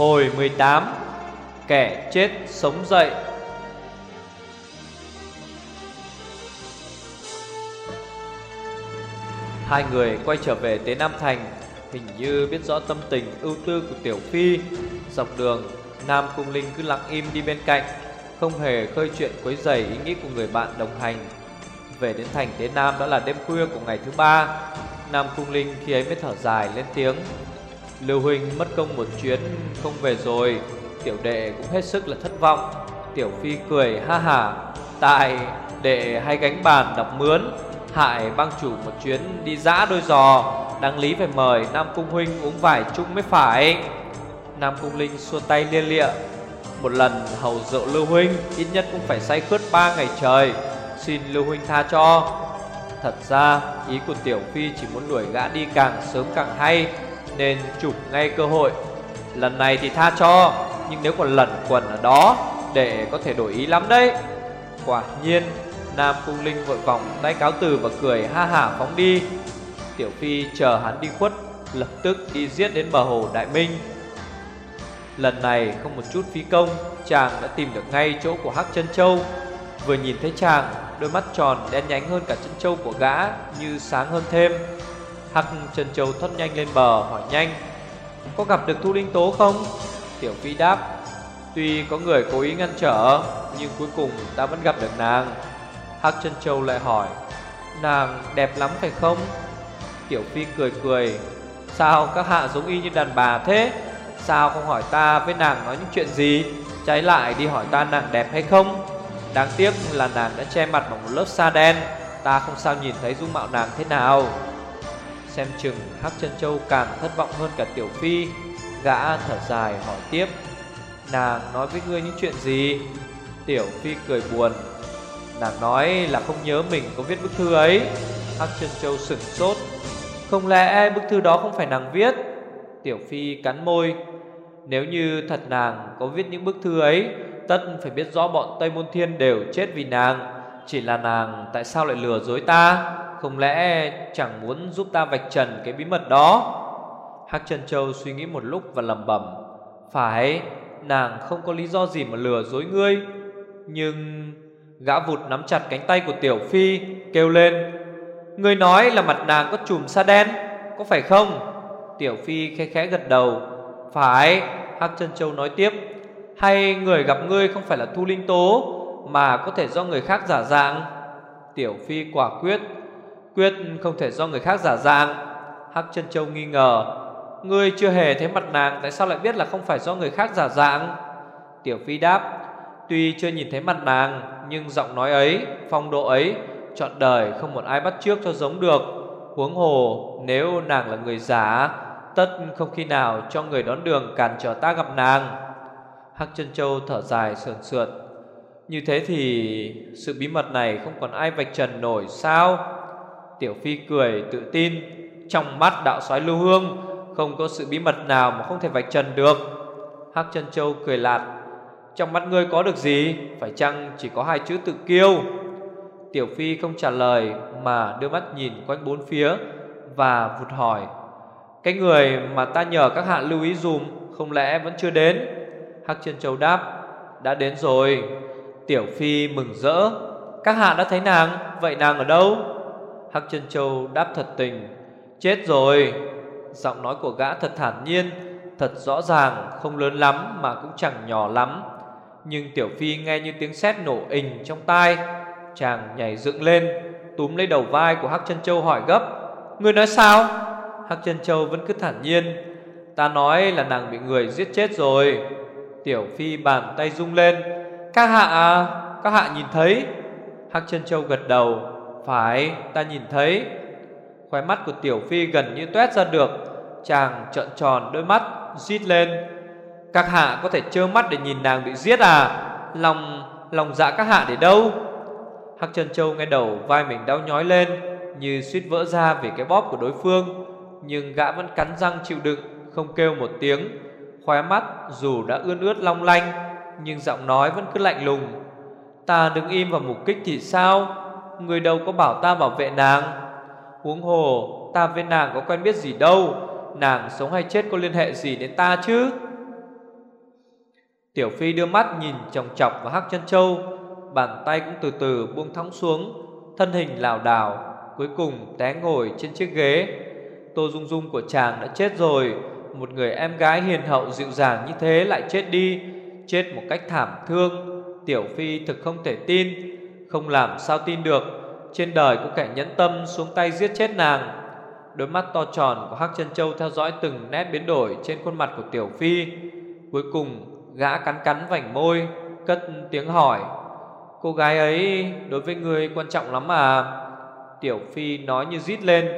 Hồi 18 Kẻ chết sống dậy. Hai người quay trở về tới Nam Thành, Hình như biết rõ tâm tình, ưu tư của Tiểu Phi. Dọc đường, Nam Cung Linh cứ lặng im đi bên cạnh, Không hề khơi chuyện quấy rầy ý nghĩ của người bạn đồng hành. Về đến thành Tế Nam đã là đêm khuya của ngày thứ ba, Nam Cung Linh khi ấy mới thở dài lên tiếng. Lưu Huynh mất công một chuyến, không về rồi. Tiểu đệ cũng hết sức là thất vọng. Tiểu Phi cười, ha hả Tại đệ hay gánh bàn đọc mướn, Hại bang chủ một chuyến đi dã đôi giò. Đáng lý phải mời Nam Cung Huynh uống vài chung mới phải. Nam Cung Linh xua tay liên lịa. Một lần hầu rượu Lưu Huynh, Ít nhất cũng phải say khướt ba ngày trời. Xin Lưu Huynh tha cho. Thật ra, ý của Tiểu Phi chỉ muốn đuổi gã đi càng sớm càng hay. Nên chụp ngay cơ hội. Lần này thì tha cho, Nhưng nếu còn lẩn quẩn ở đó, Để có thể đổi ý lắm đấy. Quả nhiên, Nam Cung Linh vội vòng tay cáo từ và cười ha hả phóng đi. Tiểu Phi chờ hắn đi khuất, Lập tức đi giết đến bờ hồ Đại Minh. Lần này không một chút phí công, Chàng đã tìm được ngay chỗ của Hắc chân Châu. Vừa nhìn thấy chàng, Đôi mắt tròn đen nhánh hơn cả chân châu của gã, Như sáng hơn thêm. Hắc Trần châu thoát nhanh lên bờ, hỏi nhanh, Có gặp được Thu Linh Tố không? Tiểu Phi đáp, Tuy có người cố ý ngăn trở, Nhưng cuối cùng ta vẫn gặp được nàng Hắc Trần châu lại hỏi, Nàng đẹp lắm phải không? Tiểu Phi cười cười, Sao các hạ giống y như đàn bà thế? Sao không hỏi ta với nàng nói những chuyện gì Trái lại đi hỏi ta nàng đẹp hay không Đáng tiếc là nàng đã che mặt bằng một lớp sa đen, Ta không sao nhìn thấy dung mạo nàng thế nào Xem chừng Hắc chân Châu càng thất vọng hơn cả Tiểu Phi. Gã thở dài hỏi tiếp, Nàng nói với ngươi những chuyện gì? Tiểu Phi cười buồn, Nàng nói là không nhớ mình có viết bức thư ấy. Hắc chân Châu sửng sốt, Không lẽ bức thư đó không phải nàng viết? Tiểu Phi cắn môi, Nếu như thật nàng có viết những bức thư ấy, Tất phải biết rõ bọn Tây Môn Thiên đều chết vì nàng. Chỉ là nàng tại sao lại lừa dối ta? Không lẽ chẳng muốn giúp ta vạch trần cái bí mật đó? Hắc Trần Châu suy nghĩ một lúc và lầm bẩm, Phải, Nàng không có lý do gì mà lừa dối ngươi, Nhưng Gã vụt nắm chặt cánh tay của Tiểu Phi, Kêu lên, Ngươi nói là mặt nàng có chùm sa đen, Có phải không? Tiểu Phi khẽ khẽ gật đầu, Phải, Hắc Trân Châu nói tiếp, Hay người gặp ngươi không phải là Thu Linh Tố Mà có thể do người khác giả dạng? Tiểu Phi quả quyết Quyết không thể do người khác giả dạng. Hắc Trân Châu nghi ngờ Ngươi chưa hề thấy mặt nàng Tại sao lại biết là không phải do người khác giả dạng? Tiểu Phi đáp Tuy chưa nhìn thấy mặt nàng Nhưng giọng nói ấy, phong độ ấy Chọn đời không một ai bắt trước cho giống được. Huống hồ nếu nàng là người giả Tất không khi nào cho người đón đường cản trở ta gặp nàng. Hắc chân châu thở dài sườn sượt Như thế thì sự bí mật này không còn ai vạch trần nổi sao? Tiểu Phi cười tự tin. Trong mắt đạo soái lưu hương, Không có sự bí mật nào mà không thể vạch trần được. Hắc chân châu cười lạt. Trong mắt ngươi có được gì? Phải chăng chỉ có hai chữ tự kiêu? Tiểu Phi không trả lời Mà đưa mắt nhìn quanh bốn phía Và vụt hỏi. Cái người mà ta nhờ các hạ lưu ý dùm Không lẽ vẫn chưa đến? Hắc chân châu đáp. Đã đến rồi. Tiểu Phi mừng rỡ. Các hạ đã thấy nàng, Vậy nàng ở đâu? Hắc chân châu đáp thật tình. Chết rồi. Giọng nói của gã thật thản nhiên, Thật rõ ràng, không lớn lắm Mà cũng chẳng nhỏ lắm. Nhưng Tiểu Phi nghe như tiếng sét nổ ình trong tai. Chàng nhảy dựng lên, Túm lấy đầu vai của Hắc chân châu hỏi gấp Người nói sao? Hắc chân châu vẫn cứ thản nhiên, Ta nói là nàng bị người giết chết rồi. Tiểu Phi bàn tay rung lên, Các hạ à, Các hạ nhìn thấy. Hắc chân châu gật đầu phải, ta nhìn thấy. Khóe mắt của Tiểu Phi gần như tuét ra được. Chàng trợn tròn đôi mắt Giết lên. Các hạ có thể trơ mắt để nhìn nàng bị giết à? Lòng lòng dạ các hạ để đâu? Hắc chân châu nghe đầu vai mình đau nhói lên, Như suýt vỡ ra vì cái bóp của đối phương. Nhưng gã vẫn cắn răng chịu đựng, Không kêu một tiếng. Khóe mắt dù đã ươn ướt long lanh, Nhưng giọng nói vẫn cứ lạnh lùng. Ta đứng im vào mục kích thì sao? Người đâu có bảo ta bảo vệ nàng Huống hồ Ta với nàng có quen biết gì đâu Nàng sống hay chết có liên hệ gì đến ta chứ Tiểu Phi đưa mắt nhìn chòng chọc vào Hắc Chân Châu, bàn tay cũng từ từ buông thõng xuống, thân hình lảo đảo, cuối cùng té ngồi trên chiếc ghế. Tô Dung Dung của chàng đã chết rồi, một người em gái hiền hậu dịu dàng như thế lại chết đi, chết một cách thảm thương. Tiểu Phi thực không thể tin, không làm sao tin được, trên đời có kẻ nhẫn tâm xuống tay giết chết nàng. Đôi mắt to tròn của Hắc Chân Châu theo dõi từng nét biến đổi trên khuôn mặt của Tiểu Phi. Cuối cùng, gã cắn cắn vành môi, cất tiếng hỏi: "Cô gái ấy đối với người quan trọng lắm à?" Tiểu Phi nói như rít lên: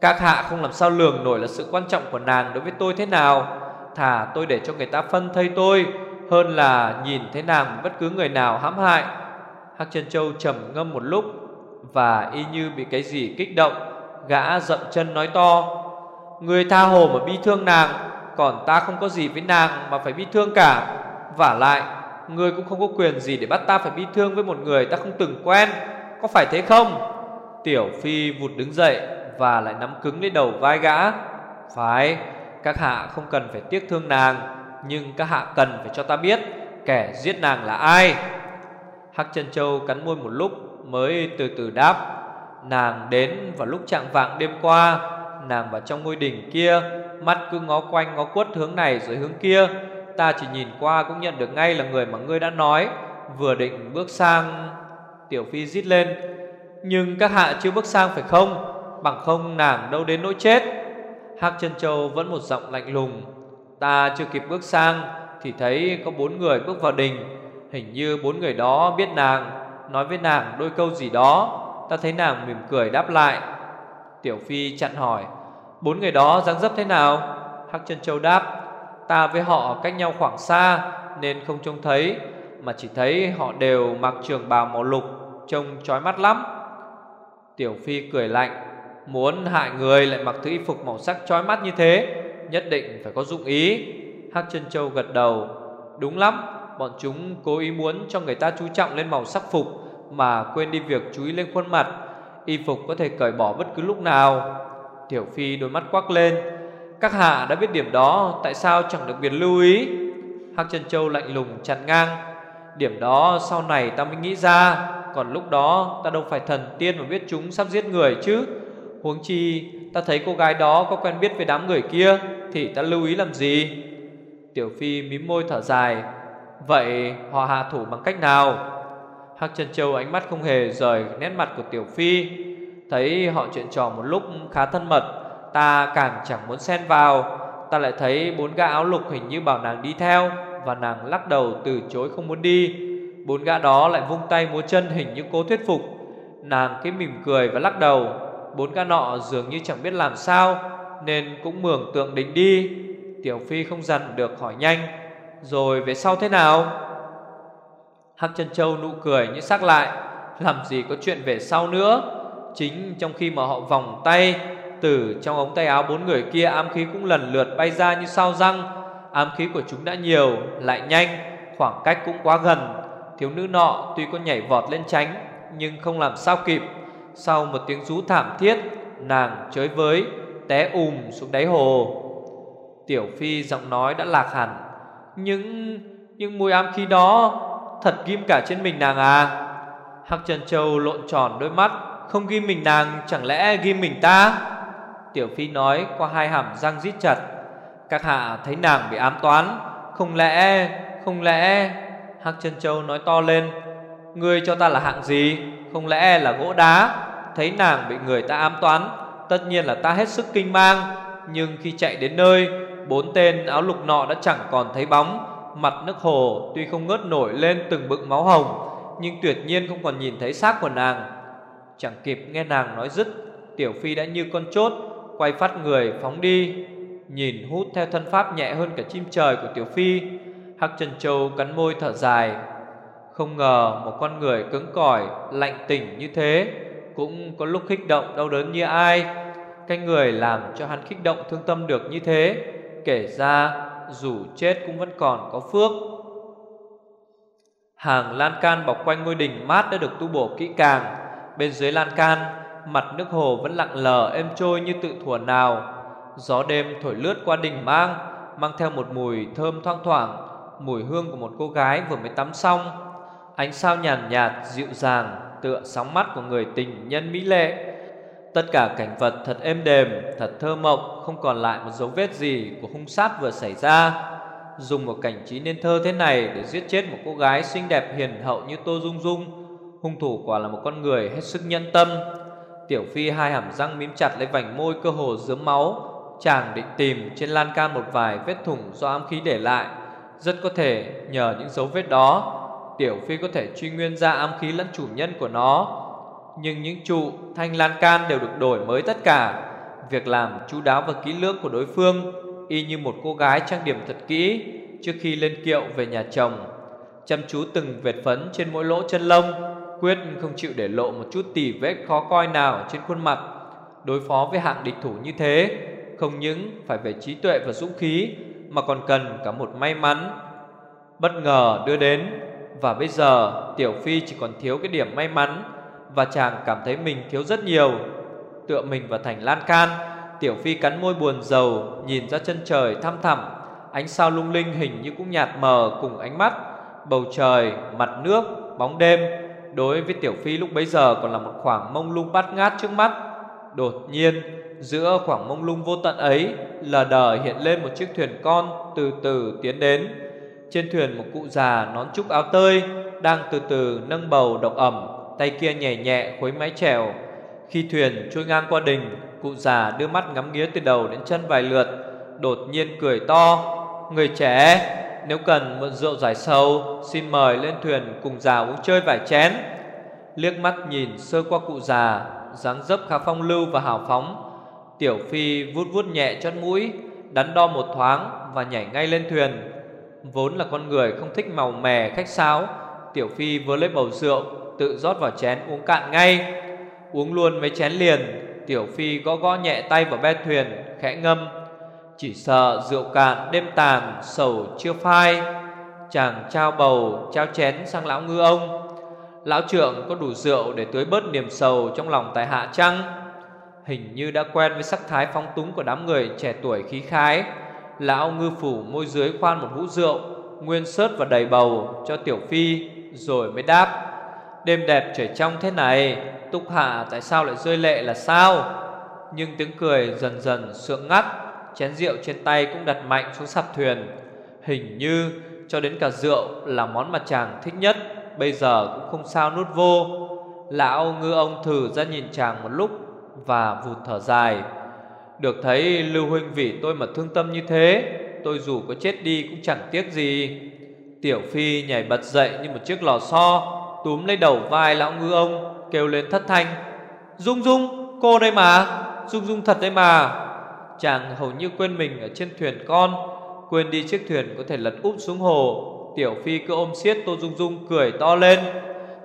"Các hạ không làm sao lường nổi là sự quan trọng của nàng đối với tôi thế nào, thà tôi để cho người ta phân thây tôi hơn là nhìn thấy nàng bất cứ người nào hãm hại." Hắc Chân Châu trầm ngâm một lúc và y như bị cái gì kích động, Gã dậm chân nói to, Người tha hồ mà bi thương nàng, Còn ta không có gì với nàng mà phải bi thương cả. Và lại Người cũng không có quyền gì để bắt ta phải bi thương với một người ta không từng quen, Có phải thế không? Tiểu Phi vụt đứng dậy Và lại nắm cứng lấy đầu vai gã. Phải, Các hạ không cần phải tiếc thương nàng, Nhưng các hạ cần phải cho ta biết Kẻ giết nàng là ai. Hắc chân Châu cắn môi một lúc Mới từ từ đáp, Nàng đến vào lúc trạng vạng đêm qua, Nàng vào trong ngôi đỉnh kia, Mắt cứ ngó quanh ngó quất hướng này rồi hướng kia. Ta chỉ nhìn qua cũng nhận được ngay là người mà ngươi đã nói, Vừa định bước sang. Tiểu Phi rít lên, Nhưng các hạ chưa bước sang phải không? Bằng không nàng đâu đến nỗi chết. Hắc chân Châu vẫn một giọng lạnh lùng, Ta chưa kịp bước sang Thì thấy có bốn người bước vào đình Hình như bốn người đó biết nàng. Nói với nàng đôi câu gì đó, Ta thấy nàng mỉm cười đáp lại. Tiểu Phi chặn hỏi, Bốn người đó dáng dấp thế nào? Hắc chân Châu đáp, Ta với họ cách nhau khoảng xa, Nên không trông thấy, Mà chỉ thấy họ đều mặc trường bào màu lục, Trông chói mắt lắm. Tiểu Phi cười lạnh, Muốn hại người lại mặc thứ y phục màu sắc chói mắt như thế, Nhất định phải có dụng ý. Hắc chân Châu gật đầu, Đúng lắm. Bọn chúng cố ý muốn cho người ta chú trọng lên màu sắc phục mà quên đi việc chú ý lên khuôn mặt. Y phục có thể cởi bỏ bất cứ lúc nào. Tiểu Phi đôi mắt quắc lên. Các hạ đã biết điểm đó, tại sao chẳng được biệt lưu ý? Hắc Trân Châu lạnh lùng chặn ngang. Điểm đó sau này ta mới nghĩ ra, còn lúc đó ta đâu phải thần tiên mà biết chúng sắp giết người chứ. Huống chi ta thấy cô gái đó có quen biết với đám người kia thì ta lưu ý làm gì? Tiểu Phi mím môi thở dài. Vậy họ hạ thủ bằng cách nào? Hắc Chân Châu ánh mắt không hề rời nét mặt của Tiểu Phi, thấy họ chuyện trò một lúc khá thân mật, ta càng chẳng muốn xen vào. Ta lại thấy bốn gã áo lục hình như bảo nàng đi theo và nàng lắc đầu từ chối không muốn đi. Bốn gã đó lại vung tay múa chân hình như cố thuyết phục. Nàng cái mỉm cười và lắc đầu. Bốn gã nọ dường như chẳng biết làm sao nên cũng mường tượng định đi. Tiểu Phi không dằn được hỏi nhanh, rồi về sau thế nào? Hắc chân châu nụ cười như sắc lại. Làm gì có chuyện về sau nữa? Chính trong khi mà họ vòng tay, Từ trong ống tay áo bốn người kia, Ám khí cũng lần lượt bay ra như sao răng. Ám khí của chúng đã nhiều, Lại nhanh, Khoảng cách cũng quá gần. Thiếu nữ nọ tuy có nhảy vọt lên tránh, Nhưng không làm sao kịp. Sau một tiếng rú thảm thiết, Nàng chới với, Té ùm xuống đáy hồ. Tiểu Phi giọng nói đã lạc hẳn. Nhưng Nhưng mùi ám khí đó Thật ghim cả trên mình nàng à. Hắc Trần Châu lộn tròn đôi mắt, Không ghim mình nàng, chẳng lẽ ghim mình ta? Tiểu Phi nói qua hai hàm răng rít chặt. Các hạ thấy nàng bị ám toán, Không lẽ Không lẽ? Hắc Trần Châu nói to lên. Ngươi cho ta là hạng gì? Không lẽ là gỗ đá? Thấy nàng bị người ta ám toán, Tất nhiên là ta hết sức kinh mang. Nhưng khi chạy đến nơi Bốn tên áo lục nọ đã chẳng còn thấy bóng. Mặt nước hồ tuy không ngớt nổi lên từng bựng máu hồng, Nhưng tuyệt nhiên không còn nhìn thấy xác của nàng. Chẳng kịp nghe nàng nói dứt, Tiểu Phi đã như con chốt, Quay phát người, phóng đi, Nhìn hút theo thân pháp nhẹ hơn cả chim trời của Tiểu Phi. Hắc Trần Châu cắn môi thở dài. Không ngờ một con người cứng cỏi, Lạnh tỉnh như thế, Cũng có lúc kích động đau đớn như ai. Cái người làm cho hắn kích động thương tâm được như thế. Kể ra dù chết cũng vẫn còn có phước. Hàng lan can bọc quanh ngôi đình mát đã được tu bổ kỹ càng. Bên dưới lan can, mặt nước hồ vẫn lặng lờ êm trôi như tự thuở nào. Gió đêm thổi lướt qua đình mang, mang theo một mùi thơm thoang thoảng, Mùi hương của một cô gái vừa mới tắm xong Ánh sao nhàn nhạt, dịu dàng Tựa sóng mắt của người tình nhân mỹ lệ Tất cả cảnh vật thật êm đềm, Thật thơ mộng, Không còn lại một dấu vết gì của hung sát vừa xảy ra. Dùng một cảnh trí nên thơ thế này Để giết chết một cô gái xinh đẹp hiền hậu như Tô Dung Dung, Hung thủ quả là một con người hết sức nhân tâm. Tiểu Phi hai hàm răng mím chặt lấy vành môi cơ hồ dướm máu, Chàng định tìm trên lan can một vài vết thủng do ám khí để lại. Rất có thể nhờ những dấu vết đó, Tiểu Phi có thể truy nguyên ra ám khí lẫn chủ nhân của nó. Nhưng những trụ, thanh lan can đều được đổi mới tất cả. Việc làm chú đáo và kỹ lưỡng của đối phương, Y như một cô gái trang điểm thật kỹ Trước khi lên kiệu về nhà chồng. Chăm chú từng vệt phấn trên mỗi lỗ chân lông, Quyết không chịu để lộ một chút tỉ vết khó coi nào trên khuôn mặt. Đối phó với hạng địch thủ như thế, Không những phải về trí tuệ và dũng khí, Mà còn cần cả một may mắn. Bất ngờ đưa đến, Và bây giờ Tiểu Phi chỉ còn thiếu cái điểm may mắn và chàng cảm thấy mình thiếu rất nhiều. Tựa mình vào thành lan can Tiểu Phi cắn môi buồn rầu Nhìn ra chân trời thăm thẳm. Ánh sao lung linh hình như cũng nhạt mờ cùng ánh mắt. Bầu trời, mặt nước, bóng đêm. Đối với Tiểu Phi lúc bấy giờ còn là một khoảng mông lung bát ngát trước mắt. Đột nhiên Giữa khoảng mông lung vô tận ấy Lờ đờ hiện lên một chiếc thuyền con Từ từ tiến đến. Trên thuyền một cụ già nón trúc áo tơi Đang từ từ nâng bầu độc ẩm. Tay kia nhẹ nhẹ khuấy mái chèo. Khi thuyền trôi ngang qua đình, Cụ già đưa mắt ngắm nghía từ đầu đến chân vài lượt, Đột nhiên cười to. Người trẻ, Nếu cần mượn rượu giải sầu, Xin mời lên thuyền cùng già uống chơi vài chén. Liếc mắt nhìn sơ qua cụ già, dáng dấp khá phong lưu và hào phóng. Tiểu Phi vuốt vuốt nhẹ chót mũi, Đắn đo một thoáng Và nhảy ngay lên thuyền. Vốn là con người không thích màu mè khách sáo, Tiểu Phi vừa lấy bầu rượu Tự rót vào chén uống cạn ngay. Uống luôn mấy chén liền, Tiểu Phi gõ gõ nhẹ tay vào be thuyền, Khẽ ngâm. Chỉ sợ rượu cạn đêm tàn, Sầu chưa phai. Chàng trao bầu, trao chén sang lão ngư ông. Lão trưởng có đủ rượu để tưới bớt niềm sầu trong lòng tại hạ chăng? Hình như đã quen với sắc thái phong túng của đám người trẻ tuổi khí khái. Lão ngư phủ môi dưới khoan một hũ rượu, Nguyên sớt và đầy bầu cho tiểu phi, Rồi mới đáp. Đêm đẹp trời trong thế này Túc hạ tại sao lại rơi lệ là sao? Nhưng tiếng cười dần dần sượng ngắt, Chén rượu trên tay cũng đặt mạnh xuống sạp thuyền. Hình như cho đến cả rượu là món mà chàng thích nhất, Bây giờ cũng không sao nuốt vô. Lão ngư ông thử ra nhìn chàng một lúc Và vụt thở dài. Được thấy Lưu Huynh vì tôi mà thương tâm như thế, Tôi dù có chết đi cũng chẳng tiếc gì. Tiểu Phi nhảy bật dậy như một chiếc lò xo Túm lấy đầu vai lão ngư ông, Kêu lên thất thanh. Dung Dung, cô đây mà. Dung Dung thật đấy mà. Chàng hầu như quên mình ở trên thuyền con, Quên đi chiếc thuyền có thể lật úp xuống hồ. Tiểu Phi cứ ôm siết Tô Dung Dung cười to lên.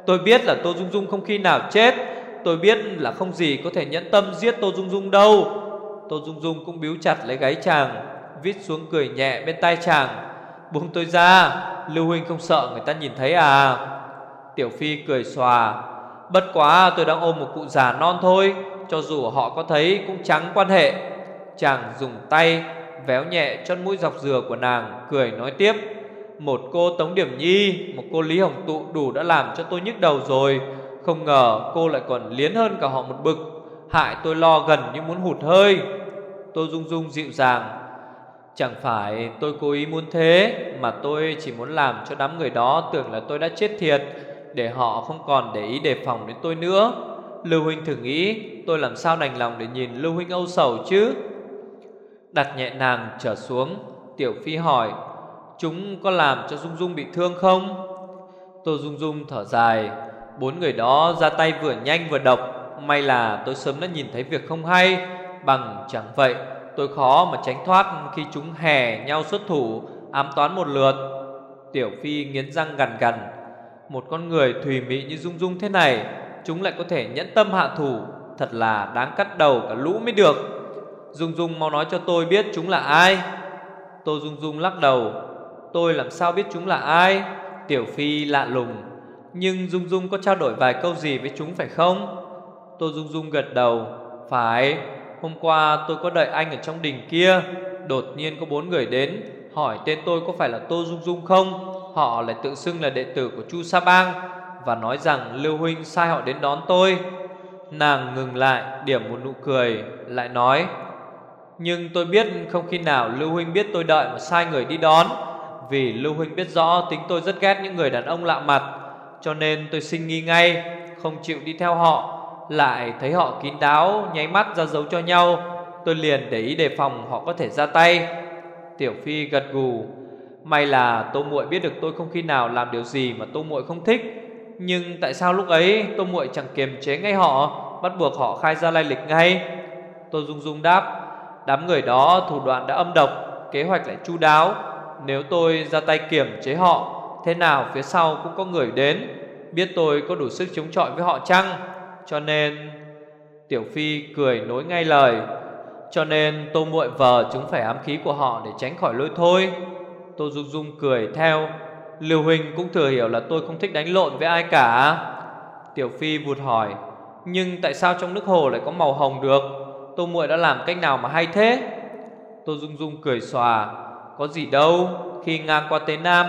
Tôi biết là Tô Dung Dung không khi nào chết. Tôi biết là không gì có thể nhẫn tâm giết Tô Dung Dung đâu. Tô Dung Dung cũng biếu chặt lấy gáy chàng, Vít xuống cười nhẹ bên tai chàng. Buông tôi ra, Lưu Huynh không sợ người ta nhìn thấy à? Tiểu Phi cười xòa, Bất quá tôi đang ôm một cụ già non thôi, Cho dù họ có thấy cũng chẳng quan hệ. Chàng dùng tay Véo nhẹ chân mũi dọc dừa của nàng, Cười nói tiếp, một cô Tống Điểm Nhi, Một cô Lý Hồng Tụ đủ đã làm cho tôi nhức đầu rồi. Không ngờ cô lại còn liến hơn cả họ một bực, Hại tôi lo gần như muốn hụt hơi. Tôi rung rung dịu dàng, Chẳng phải tôi cố ý muốn thế, Mà tôi chỉ muốn làm cho đám người đó Tưởng là tôi đã chết thiệt. Để họ không còn để ý đề phòng đến tôi nữa. Lưu Huynh thử nghĩ, Tôi làm sao đành lòng để nhìn Lưu Huynh âu sầu chứ? Đặt nhẹ nàng trở xuống, Tiểu Phi hỏi, Chúng có làm cho Dung Dung bị thương không? Tô Dung Dung thở dài, Bốn người đó ra tay vừa nhanh vừa độc, May là tôi sớm đã nhìn thấy việc không hay. Bằng chẳng vậy, Tôi khó mà tránh thoát khi chúng hè nhau xuất thủ, Ám toán một lượt. Tiểu Phi nghiến răng gằn gằn một con người thùy mị như Dung Dung thế này, Chúng lại có thể nhẫn tâm hạ thủ. Thật là đáng cắt đầu cả lũ mới được. Dung Dung mau nói cho tôi biết chúng là ai. Tô Dung Dung lắc đầu. Tôi làm sao biết chúng là ai? Tiểu Phi lạ lùng. Nhưng Dung Dung có trao đổi vài câu gì với chúng phải không? Tô Dung Dung gật đầu. Phải, Hôm qua tôi có đợi anh ở trong đình kia. Đột nhiên có bốn người đến, Hỏi tên tôi có phải là Tô Dung Dung không? Họ lại tự xưng là đệ tử của Chu Sa Bang Và nói rằng, Lưu Huynh sai họ đến đón tôi. Nàng ngừng lại, điểm một nụ cười, Lại nói, Nhưng tôi biết không khi nào Lưu Huynh biết tôi đợi mà sai người đi đón, Vì Lưu Huynh biết rõ tính tôi rất ghét những người đàn ông lạ mặt, Cho nên tôi sinh nghi ngay, Không chịu đi theo họ, Lại thấy họ kín đáo, Nháy mắt ra dấu cho nhau, Tôi liền để ý đề phòng họ có thể ra tay. Tiểu Phi gật gù May là Tô Muội biết được tôi không khi nào làm điều gì mà Tô Muội không thích. Nhưng tại sao lúc ấy Tô Muội chẳng kiềm chế ngay họ, Bắt buộc họ khai ra lai lịch ngay? Tô Dung Dung đáp, Đám người đó thủ đoạn đã âm độc, Kế hoạch lại chu đáo. Nếu tôi ra tay kiềm chế họ, Thế nào phía sau cũng có người đến. Biết tôi có đủ sức chống chọi với họ chăng? Cho nên Tiểu Phi cười nối ngay lời, Cho nên tô muội vờ chúng phải ám khí của họ Để tránh khỏi lôi thôi. Tô Dung Dung cười theo. Lưu Huỳnh cũng thừa hiểu là tôi không thích đánh lộn với ai cả. Tiểu Phi vụt hỏi, Nhưng tại sao trong nước hồ lại có màu hồng được? Tô muội đã làm cách nào mà hay thế? Tô Dung Dung cười xòa, Có gì đâu, Khi ngang qua Tế Nam,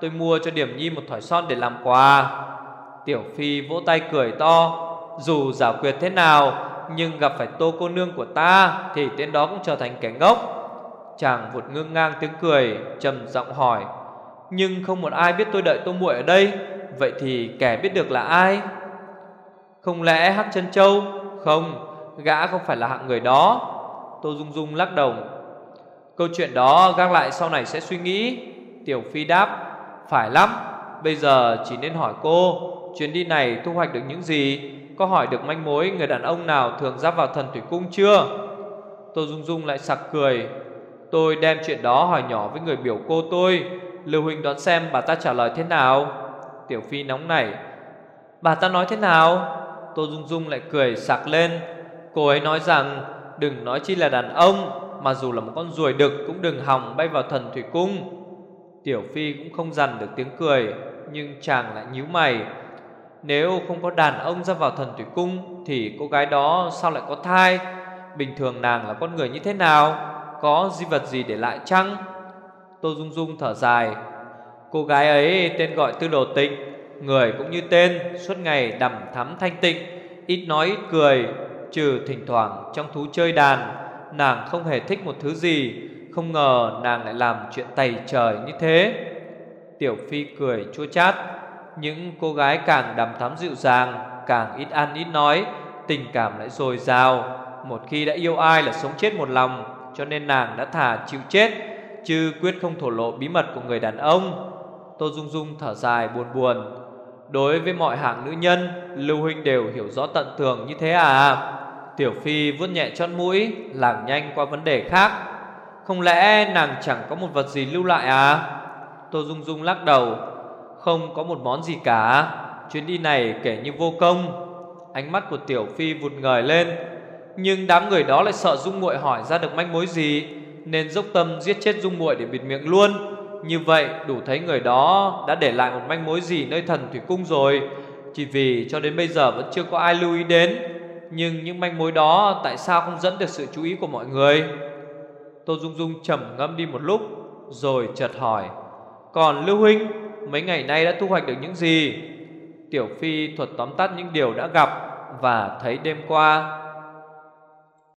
Tôi mua cho Điểm Nhi một thỏi son để làm quà. Tiểu Phi vỗ tay cười to, Dù giả quyệt thế nào, Nhưng gặp phải tô cô nương của ta Thì tên đó cũng trở thành kẻ ngốc. Chàng vụt ngưng ngang tiếng cười, trầm giọng hỏi, Nhưng không một ai biết tôi đợi tô muội ở đây, Vậy thì kẻ biết được là ai? Không lẽ Hắc chân Châu? Không, Gã không phải là hạng người đó. Tô Dung Dung lắc đầu. Câu chuyện đó gác lại sau này sẽ suy nghĩ. Tiểu Phi đáp, Phải lắm, Bây giờ chỉ nên hỏi cô, Chuyến đi này thu hoạch được những gì? Có hỏi được manh mối người đàn ông nào thường giáp vào thần thủy cung chưa? Tô Dung Dung lại sặc cười Tôi đem chuyện đó hỏi nhỏ với người biểu cô tôi. Lưu Huynh đón xem bà ta trả lời thế nào. Tiểu Phi nóng nảy. Bà ta nói thế nào? Tô Dung Dung lại cười sặc lên. Cô ấy nói rằng, Đừng nói chi là đàn ông, Mà dù là một con ruồi đực Cũng đừng hòng bay vào thần thủy cung. Tiểu Phi cũng không dằn được tiếng cười, Nhưng chàng lại nhíu mày. Nếu không có đàn ông ra vào thần thủy cung Thì cô gái đó sao lại có thai? Bình thường nàng là con người như thế nào? Có di vật gì để lại chăng? Tô Dung Dung thở dài. Cô gái ấy tên gọi Tư Đồ Tịnh, Người cũng như tên, Suốt ngày đầm thắm thanh tịnh, Ít nói ít cười, Trừ thỉnh thoảng trong thú chơi đàn, Nàng không hề thích một thứ gì, Không ngờ nàng lại làm chuyện tày trời như thế. Tiểu Phi cười chua chát, Những cô gái càng đầm thắm dịu dàng, Càng ít ăn ít nói, Tình cảm lại dồi dào, Một khi đã yêu ai là sống chết một lòng. Cho nên nàng đã thả chịu chết, Chứ quyết không thổ lộ bí mật của người đàn ông. Tô Dung Dung thở dài buồn buồn. Đối với mọi hạng nữ nhân, Lưu Huynh đều hiểu rõ tận tường như thế à? Tiểu Phi vuốt nhẹ chót mũi, lảng nhanh qua vấn đề khác. Không lẽ nàng chẳng có một vật gì lưu lại à? Tô Dung Dung lắc đầu. Không có một món gì cả. Chuyến đi này kể như vô công. Ánh mắt của Tiểu Phi vụt ngời lên. Nhưng đám người đó lại sợ Dung muội hỏi ra được manh mối gì, Nên dốc tâm giết chết Dung muội để bịt miệng luôn. Như vậy, đủ thấy người đó đã để lại một manh mối gì nơi thần Thủy Cung rồi. Chỉ vì cho đến bây giờ vẫn chưa có ai lưu ý đến. Nhưng những manh mối đó tại sao không dẫn được sự chú ý của mọi người? Tô Dung Dung trầm ngâm đi một lúc, Rồi chợt hỏi, Còn Lưu Huynh, Mấy ngày nay đã thu hoạch được những gì? Tiểu Phi thuật tóm tắt những điều đã gặp Và thấy đêm qua